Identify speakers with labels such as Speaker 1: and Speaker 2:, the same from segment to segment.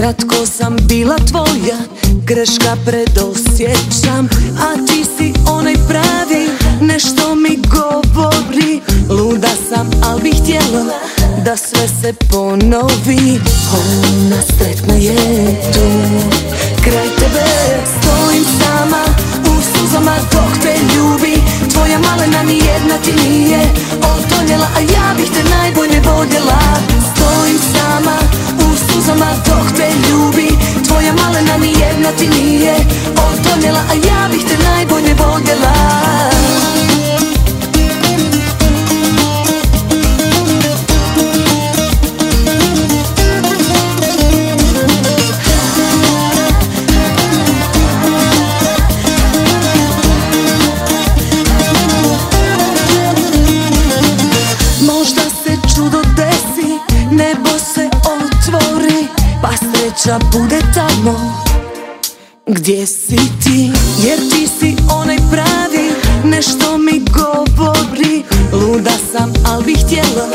Speaker 1: Kratko sam bila tvoja, greška predosjećam A ti si onaj pravi, nešto mi govori. Luda sam, al bih htjela da sve se ponovi. Ona sretna je tu, kraj tebe. Stojim sama, u suzama dok te ljubi. Tvoja malena ni jedna ti nije sreća bude tamo. Gdje si ti? Jer ti si onaj pravi, nešto mi govori. Luda sam, al bih htjela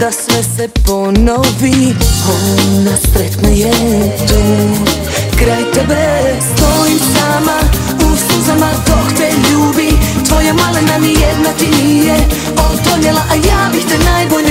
Speaker 1: da sve se ponovi. Ona sretna je tu, kraj tebe Stojim sama, u suzama dok te ljubi. Tvoja malena ni jedna ti nije otoljela A ja bih te najbolje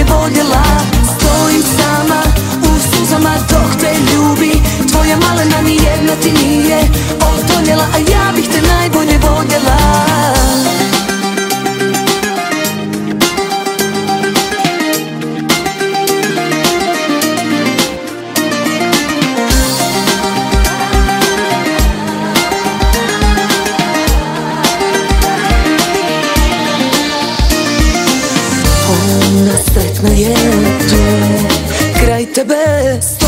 Speaker 1: Ona sretna je tu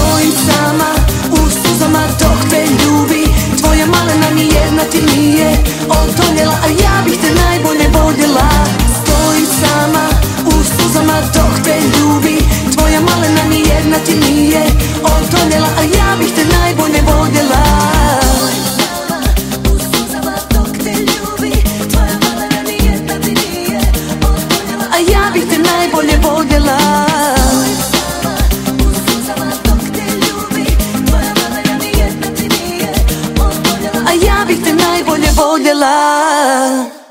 Speaker 1: all your love.